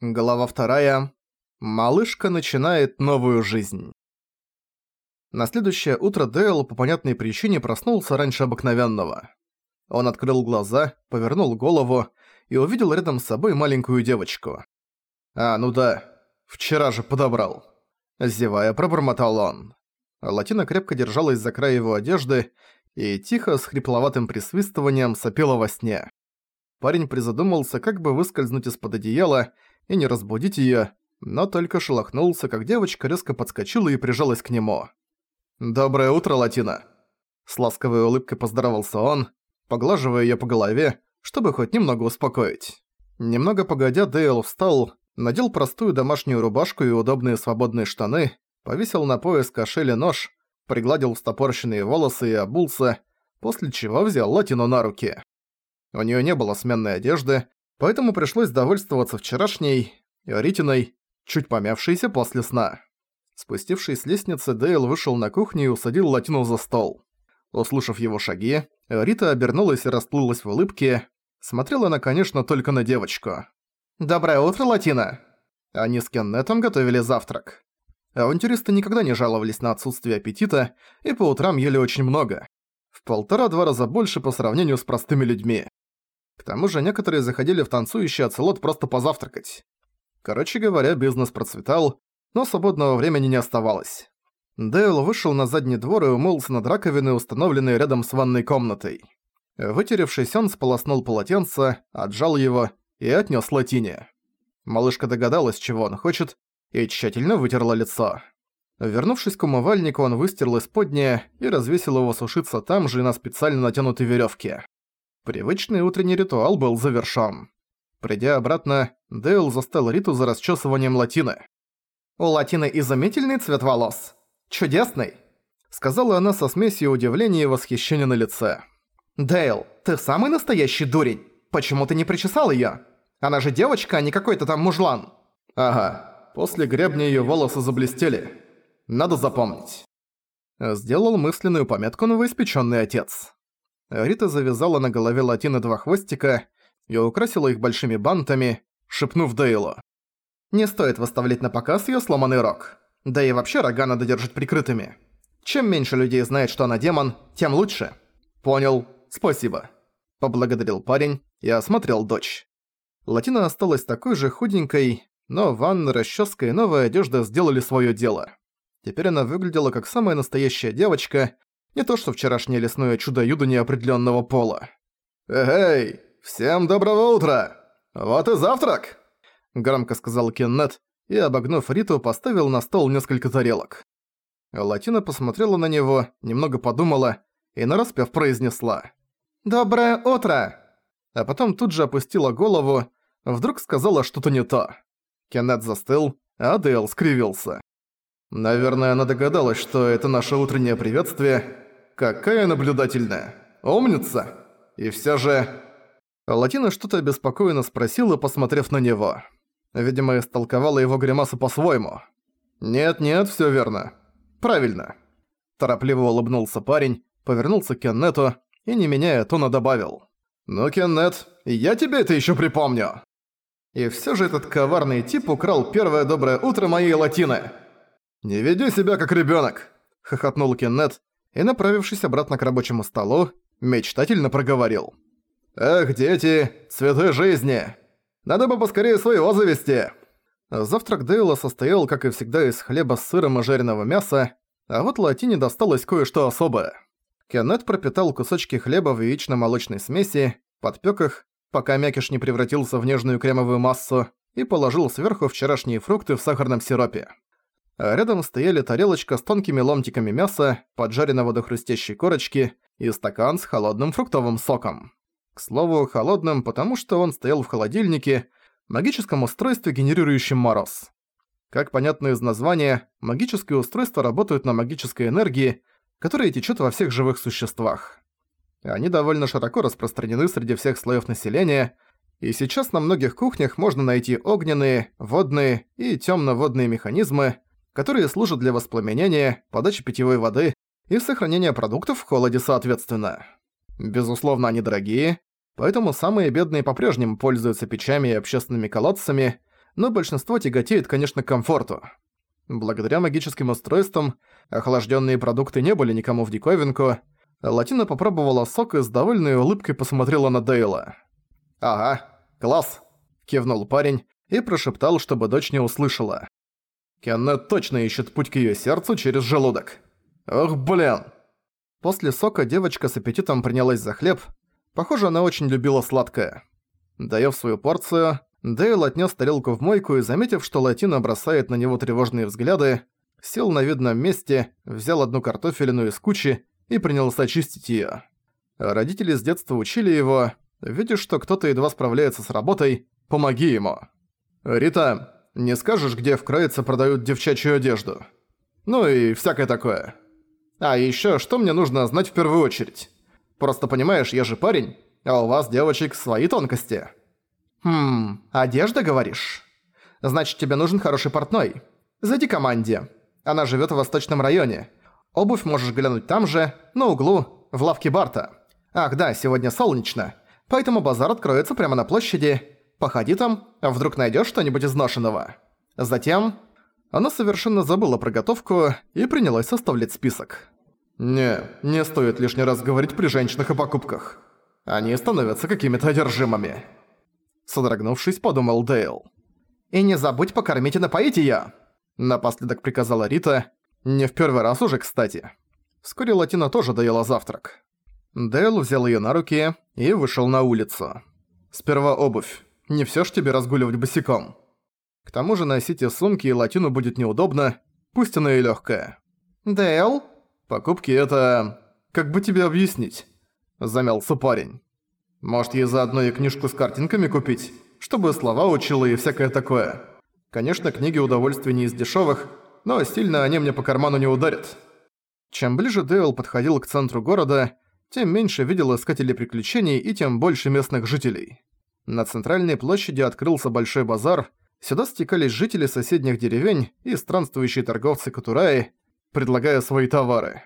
Глава вторая. Малышка начинает новую жизнь. На следующее утро Дейл по понятной причине проснулся раньше обыкновенного. Он открыл глаза, повернул голову и увидел рядом с собой маленькую девочку. «А, ну да, вчера же подобрал». Зевая, пробормотал он. Латина крепко держалась за край его одежды и тихо, с хрипловатым присвистыванием, сопела во сне. Парень призадумался, как бы выскользнуть из-под одеяла и не разбудить её, но только шелохнулся, как девочка резко подскочила и прижалась к нему. «Доброе утро, Латина!» С ласковой улыбкой поздоровался он, поглаживая её по голове, чтобы хоть немного успокоить. Немного погодя, Дейл встал, надел простую домашнюю рубашку и удобные свободные штаны, повесил на пояс кошель и нож, пригладил встопорщенные волосы и обулся, после чего взял Латину на руки. У неё не было сменной одежды, поэтому пришлось довольствоваться вчерашней, Ритиной, чуть помявшейся после сна. Спустившись с лестницы, Дейл вышел на кухню и усадил Латину за стол. Услышав его шаги, Рита обернулась и расплылась в улыбке. Смотрела она, конечно, только на девочку. «Доброе утро, Латина!» Они с Кеннетом готовили завтрак. Авантюристы никогда не жаловались на отсутствие аппетита и по утрам ели очень много. В полтора-два раза больше по сравнению с простыми людьми. К тому же некоторые заходили в танцующий оцелот просто позавтракать. Короче говоря, бизнес процветал, но свободного времени не оставалось. Дейл вышел на задний двор и умылся над раковиной, установленной рядом с ванной комнатой. Вытеревшись, он сполоснул полотенце, отжал его и отнес Латине. Малышка догадалась, чего он хочет, и тщательно вытерла лицо. Вернувшись к умывальнику, он выстирал исподнее и развесил его сушиться там же на специально натянутой веревке. Привычный утренний ритуал был завершён. Придя обратно, Дейл застал Риту за расчесыванием латины. «У латины изумительный цвет волос. Чудесный!» Сказала она со смесью удивления и восхищения на лице. «Дейл, ты самый настоящий дурень! Почему ты не причесал её? Она же девочка, а не какой-то там мужлан!» «Ага, после гребня её волосы заблестели. Надо запомнить». Сделал мысленную пометку новоиспечённый отец. Рита завязала на голове Латины два хвостика и украсила их большими бантами, шепнув Дейлу. «Не стоит выставлять на показ её сломанный рог. Да и вообще рога надо держать прикрытыми. Чем меньше людей знает, что она демон, тем лучше». «Понял. Спасибо». Поблагодарил парень и осмотрел дочь. Латина осталась такой же худенькой, но ванна, расческа и новая одежда сделали своё дело. Теперь она выглядела как самая настоящая девочка, не то что вчерашнее лесное чудо-юдо неопределённого пола. «Эй, всем доброго утра! Вот и завтрак!» Громко сказал Кеннет и, обогнув Риту, поставил на стол несколько тарелок. Латина посмотрела на него, немного подумала и нараспев произнесла «Доброе утро!» А потом тут же опустила голову, вдруг сказала что-то не то. Кеннет застыл, а Дейл скривился. Наверное, она догадалась, что это наше утреннее приветствие. Какая наблюдательная. Умница. И все же... Латина что-то обеспокоенно спросила, посмотрев на него. Видимо, истолковала его гримасу по-своему. «Нет-нет, все верно. Правильно». Торопливо улыбнулся парень, повернулся к Кеннету и, не меняя тона, добавил. «Ну, Кеннет, я тебе это еще припомню». И все же этот коварный тип украл первое доброе утро моей Латины. «Не веди себя как ребёнок!» — хохотнул Кеннет и, направившись обратно к рабочему столу, мечтательно проговорил. «Эх, дети, цветы жизни! Надо бы поскорее своего завести!» Завтрак Дейла состоял, как и всегда, из хлеба с сыром и жареного мяса, а вот Латине досталось кое-что особое. Кеннет пропитал кусочки хлеба в яично-молочной смеси, подпёк их, пока мякиш не превратился в нежную кремовую массу, и положил сверху вчерашние фрукты в сахарном сиропе а рядом стояли тарелочка с тонкими ломтиками мяса, поджаренного до хрустящей корочки, и стакан с холодным фруктовым соком. К слову, холодным, потому что он стоял в холодильнике, магическом устройстве, генерирующем мороз. Как понятно из названия, магические устройства работают на магической энергии, которая течет во всех живых существах. Они довольно широко распространены среди всех слоев населения, и сейчас на многих кухнях можно найти огненные, водные и темно-водные механизмы, которые служат для воспламенения, подачи питьевой воды и сохранения продуктов в холоде соответственно. Безусловно, они дорогие, поэтому самые бедные по-прежнему пользуются печами и общественными колодцами, но большинство тяготеет, конечно, к комфорту. Благодаря магическим устройствам охлажденные продукты не были никому в диковинку. Латина попробовала сок и с довольной улыбкой посмотрела на Дейла. «Ага, класс!» – кивнул парень и прошептал, чтобы дочь не услышала. Кеннет точно ищет путь к её сердцу через желудок. Ох, блин! После сока девочка с аппетитом принялась за хлеб. Похоже, она очень любила сладкое. Доев свою порцию, Дейл отнес тарелку в мойку и, заметив, что Латина бросает на него тревожные взгляды, сел на видном месте, взял одну картофелину из кучи и принялся чистить её. Родители с детства учили его, видишь, что кто-то едва справляется с работой, помоги ему. «Рита, не скажешь, где в Крейце продают девчачью одежду? Ну и всякое такое. А ещё, что мне нужно знать в первую очередь? Просто понимаешь, я же парень, а у вас, девочек, свои тонкости». «Хм, одежда, говоришь? Значит, тебе нужен хороший портной. Зайди к команде. Она живет в восточном районе. Обувь можешь глянуть там же, на углу, в лавке Барта. Ах да, сегодня солнечно, поэтому базар откроется прямо на площади. Походи там, а вдруг найдешь что-нибудь изношенного. Затем... Она совершенно забыла про готовку и принялась составлять список. «Не, не стоит лишний раз говорить при женщинах о покупках. Они становятся какими-то одержимыми». Содрогнувшись, подумал Дейл. «И не забудь покормить и напоить её!» Напоследок приказала Рита. Не в первый раз уже, кстати. Вскоре Латина тоже доела завтрак. Дейл взял её на руки и вышел на улицу. «Сперва обувь. Не всё ж тебе разгуливать босиком. К тому же носить и сумки, и Латину будет неудобно, пусть она и лёгкая». «Дейл?» «Покупки — это... как бы тебе объяснить?» Замялся парень. Может, ей заодно и книжку с картинками купить, чтобы слова учила и всякое такое. Конечно, книги удовольствия не из дешевых, но сильно они мне по карману не ударят. Чем ближе Дейл подходил к центру города, тем меньше видел искателей приключений и тем больше местных жителей. На центральной площади открылся большой базар, сюда стекались жители соседних деревень и странствующие торговцы Катураи, предлагая свои товары.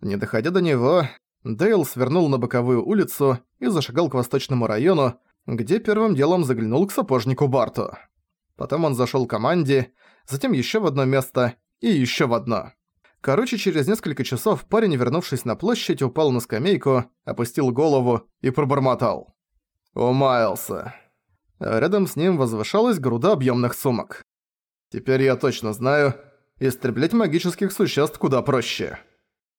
Не доходя до него, Дейл свернул на боковую улицу и зашагал к восточному району, где первым делом заглянул к сапожнику Барту. Потом он зашёл к команде, затем ещё в одно место и ещё в одно. Короче, через несколько часов парень, вернувшись на площадь, упал на скамейку, опустил голову и пробормотал. Умаялся. рядом с ним возвышалась груда объёмных сумок. Теперь я точно знаю, истреблять магических существ куда проще.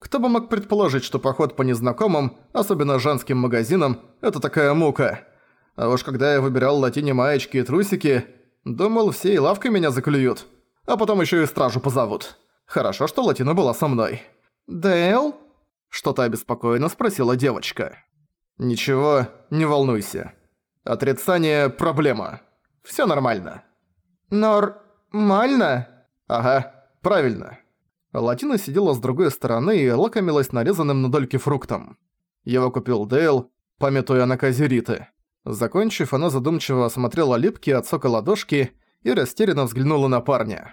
Кто бы мог предположить, что поход по незнакомым, особенно женским магазинам, это такая мука. А уж когда я выбирал латине маечки и трусики, думал, все и лавкой меня заклюют. А потом еще и стражу позовут. Хорошо, что латина была со мной. «Дэл?» Что-то обеспокоенно спросила девочка. «Ничего, не волнуйся. Отрицание – проблема. Все нормально». «Нормально?» «Ага, правильно». Латина сидела с другой стороны и лакомилась нарезанным на дольки фруктом. Его купил Дейл, памятуя на Казериты. Закончив, она задумчиво осмотрела липкие от сока ладошки и растерянно взглянула на парня.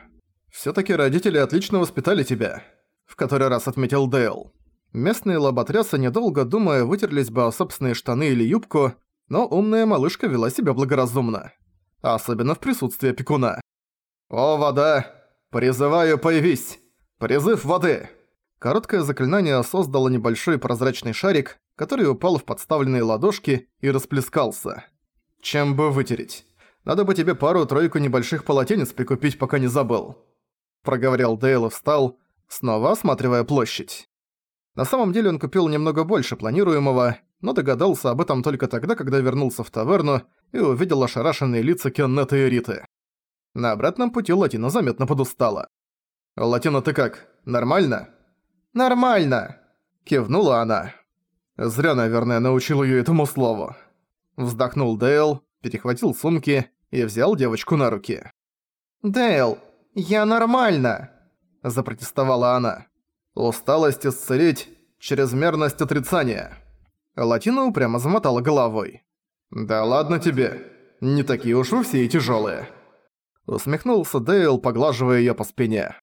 «Всё-таки родители отлично воспитали тебя», — в который раз отметил Дейл. Местные лоботрясы, недолго думая, вытерлись бы о собственные штаны или юбку, но умная малышка вела себя благоразумно. Особенно в присутствии пекуна. «О, вода! Призываю, появись!» «Призыв воды!» Короткое заклинание создало небольшой прозрачный шарик, который упал в подставленные ладошки и расплескался. Чем бы вытереть? Надо бы тебе пару-тройку небольших полотенец прикупить, пока не забыл. Проговорил Дейл и встал, снова осматривая площадь. На самом деле он купил немного больше планируемого, но догадался об этом только тогда, когда вернулся в таверну и увидел ошарашенные лица Кеннета и Риты. На обратном пути Латина заметно подустала. «Латина, ты как? Нормально?» «Нормально!» – кивнула она. Зря, наверное, научил её этому слову. Вздохнул Дейл, перехватил сумки и взял девочку на руки. «Дейл, я нормально!» – запротестовала она. «Усталость исцелить, чрезмерность отрицания». Латина упрямо замотала головой. «Да ладно тебе, не такие уж вы все и тяжёлые». Усмехнулся Дейл, поглаживая её по спине.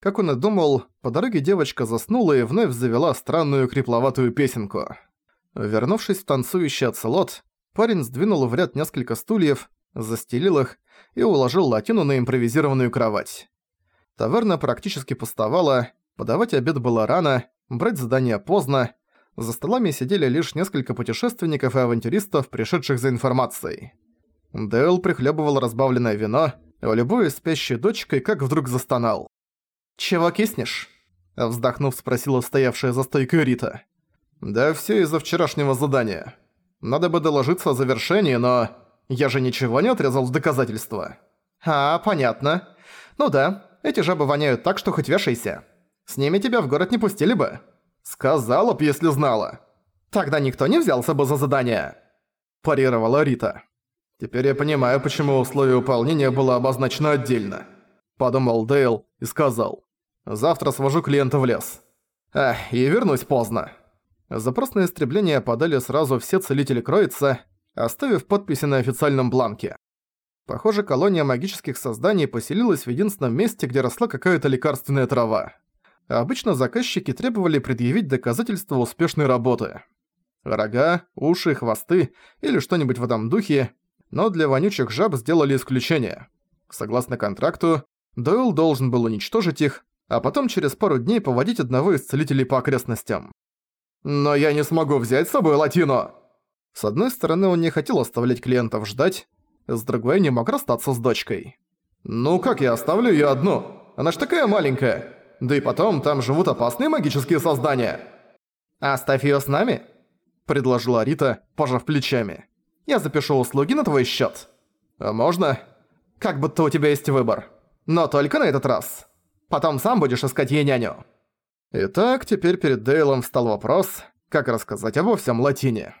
Как он и думал, по дороге девочка заснула и вновь завела странную крепловатую песенку. Вернувшись в танцующий оцелот, парень сдвинул в ряд несколько стульев, застелил их и уложил Латину на импровизированную кровать. Таверна практически пустовала, подавать обед было рано, брать задание поздно, за столами сидели лишь несколько путешественников и авантюристов, пришедших за информацией. Дэл прихлебывал разбавленное вино, любуясь спящей дочкой, как вдруг застонал. «Чего киснешь?» – вздохнув, спросила стоявшая за стойкой Рита. «Да все из-за вчерашнего задания. Надо бы доложиться о завершении, но я же ничего не отрезал в доказательство». «А, понятно. Ну да, эти жабы воняют так, что хоть вешайся. С ними тебя в город не пустили бы». «Сказала б, если знала». «Тогда никто не взялся бы за задание», – парировала Рита. «Теперь я понимаю, почему условие выполнения было обозначено отдельно», – подумал Дейл и сказал. «Завтра свожу клиента в лес. Эх, и вернусь поздно». Запрос на истребление подали сразу все целители Кроица, оставив подписи на официальном бланке. Похоже, колония магических созданий поселилась в единственном месте, где росла какая-то лекарственная трава. Обычно заказчики требовали предъявить доказательства успешной работы. Рога, уши, хвосты или что-нибудь в этом духе, но для вонючих жаб сделали исключение. Согласно контракту, Дойл должен был уничтожить их, а потом через пару дней поводить одного из целителей по окрестностям. «Но я не смогу взять с собой Латино!» С одной стороны, он не хотел оставлять клиентов ждать, с другой не мог расстаться с дочкой. «Ну как я оставлю её одну? Она ж такая маленькая!» Да и потом, там живут опасные магические создания. Оставь её с нами, предложила Рита, пожав плечами. Я запишу услуги на твой счёт. А можно? Как будто у тебя есть выбор. Но только на этот раз. Потом сам будешь искать ей няню. Итак, теперь перед Дейлом встал вопрос, как рассказать обо всем Латине.